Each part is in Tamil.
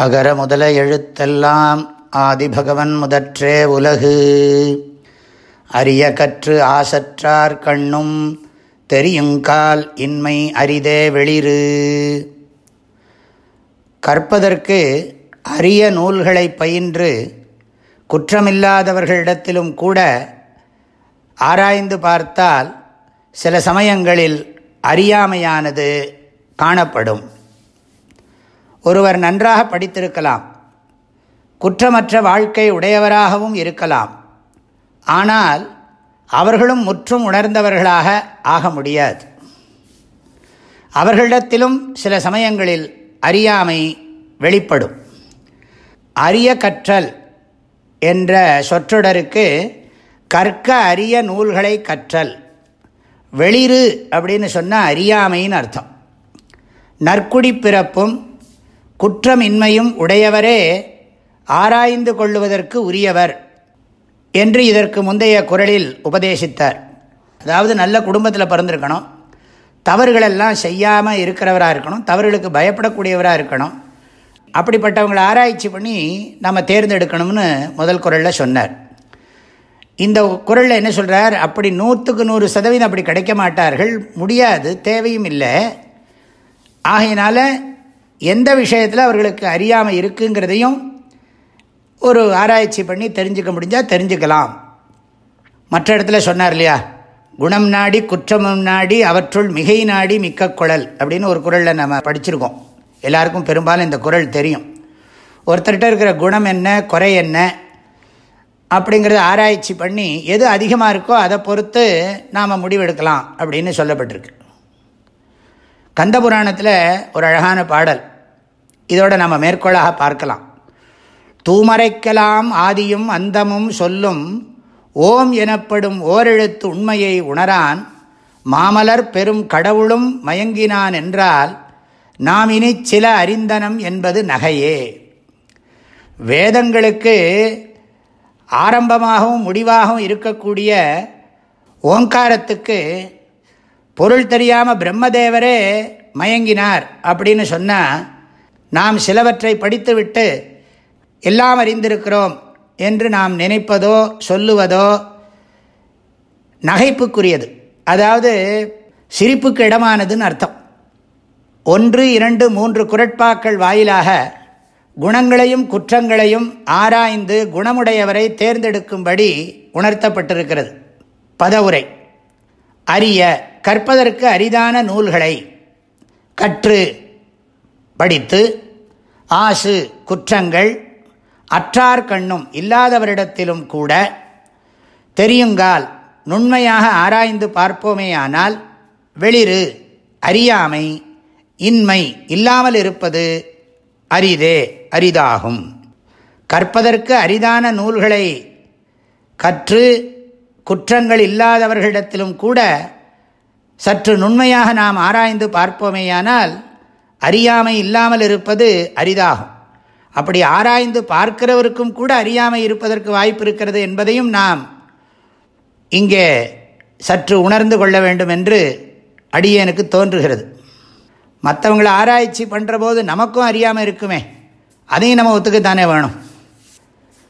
அகர முதல எழுத்தெல்லாம் ஆதிபகவன் முதற்றே உலகு. அரிய கற்று ஆசற்றார் கண்ணும் தெரியுங்கால் இன்மை அரிதே வெளிறு. கற்பதற்கு அரிய நூல்களை பயின்று குற்றமில்லாதவர்களிடத்திலும் கூட ஆராய்ந்து பார்த்தால் சில சமயங்களில் அறியாமையானது காணப்படும். ஒருவர் நன்றாக படித்திருக்கலாம். குற்றமற்ற வாழ்க்கை உடையவராகவும் இருக்கலாம். ஆனால் அவர்களும் முற்றும் உணர்ந்தவர்களாக ஆக முடியாது. அவர்களிடத்திலும் சில சமயங்களில் அறியாமை வெளிப்படும். அரிய கற்றல் என்ற சொற்றொடருக்கு கற்க அரிய நூல்களை கற்றல். வெளிறு அப்படின்னு சொன்னால் அறியாமைன்னு அர்த்தம். நற்குடி பிறப்பும் குற்றமின்மையும் உடையவரே ஆராய்ந்து கொள்ளுவதற்கு உரியவர் என்று இதற்கு முந்தைய குரலில் உபதேசித்தார். அதாவது நல்ல குடும்பத்தில் பிறந்திருக்கணும். தவறுகளெல்லாம் செய்யாமல் இருக்கிறவராக இருக்கணும். தவறுகளுக்கு பயப்படக்கூடியவராக இருக்கணும். அப்படிப்பட்டவங்களை ஆராய்ச்சி பண்ணி நம்ம தேர்ந்தெடுக்கணும்னு முதல் குரலில் சொன்னார். இந்த குரலில் என்ன சொல்கிறார் அப்படி நூற்றுக்கு நூறு சதவீதம் அப்படி கிடைக்க மாட்டார்கள். முடியாது தேவையும் இல்லை. ஆகையினால எந்த விஷயத்தில் அவர்களுக்கு அறியாமல் இருக்குங்கிறதையும் ஒரு ஆராய்ச்சி பண்ணி தெரிஞ்சுக்க முடிஞ்சால் தெரிஞ்சுக்கலாம். மற்ற இடத்துல சொன்னார் இல்லையா? குணம் நாடி குற்றமும் நாடி அவற்றுள் மிகை நாடி மிக்க குழல் அப்படின்னு ஒரு குரலில் நம்ம படிச்சிருக்கோம். எல்லாருக்கும் பெரும்பாலும் இந்த குரல் தெரியும். ஒருத்தர்கிட்ட இருக்கிற குணம் என்ன குறை என்ன அப்படிங்கிறத ஆராய்ச்சி பண்ணி எது அதிகமாக இருக்கோ அதை பொறுத்து நாம் முடிவெடுக்கலாம் அப்படின்னு சொல்லப்பட்டிருக்கு. கந்த புராணத்தில் ஒரு அழகான பாடல். இதோட நம்ம மேற்கோளாக பார்க்கலாம். தூமரைக்கலாம் ஆதியும் அந்தமும் சொல்லும் ஓம் எனப்படும் ஓரெழுத்து உண்மையை உணரான் மாமலர் பெரும் கடவுளும் மயங்கினான் என்றால் நாம் இனி சில அறிந்தனம் என்பது நகையே. வேதங்களுக்கு ஆரம்பமாகவும் முடிவாகவும் இருக்கக்கூடிய ஓங்காரத்துக்கு பொருள் தெரியாமல் பிரம்மதேவரே மயங்கினார் அப்படின்னு சொன்னால் நாம் சிலவற்றை படித்துவிட்டு எல்லாம் அறிந்திருக்கிறோம் என்று நாம் நினைப்பதோ சொல்லுவதோ நகைப்புக்குரியது. அதாவது சிரிப்புக்கு இடமானதுன்னு அர்த்தம். ஒன்று இரண்டு மூன்று குரட்பாக்கள் வாயிலாக குணங்களையும் குற்றங்களையும் ஆராய்ந்து குணமுடையவரை தேர்ந்தெடுக்கும்படி உணர்த்தப்பட்டிருக்கிறது. பதவுரை. அரிய. கற்பதற்கு அரிதான நூல்களை கற்று படித்து ஆசு குற்றங்கள் அற்றார் கண்ணும் இல்லாதவரிடத்திலும் கூட தெரியுங்கால் நுண்மையாக ஆராய்ந்து பார்ப்போமேயானால் வெளிறு அறியாமை இன்மை இல்லாமல் இருப்பது அரிதே அரிதாகும். கற்பதற்கு அரிதான நூல்களை கற்று குற்றங்கள் இல்லாதவர்களிடத்திலும் கூட சற்று நுண்மையாக நாம் ஆராய்ந்து பார்ப்போமேயானால் அறியாமை இல்லாமல் இருப்பது அரிதாகும். அப்படி ஆராய்ந்து பார்க்கிறவருக்கும் கூட அறியாமை இருப்பதற்கு வாய்ப்பு இருக்கிறது என்பதையும் நாம் இங்கே சற்று உணர்ந்து கொள்ள வேண்டும் என்று அடியனுக்கு தோன்றுகிறது. மற்றவங்களை ஆராய்ச்சி பண்ணுற போது நமக்கும் அறியாமல் இருக்குமே. அதையும் நம்ம ஒத்துக்கத்தானே வேணும்.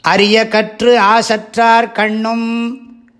அரிய கற்று ஆசற்றார் கண்ணும்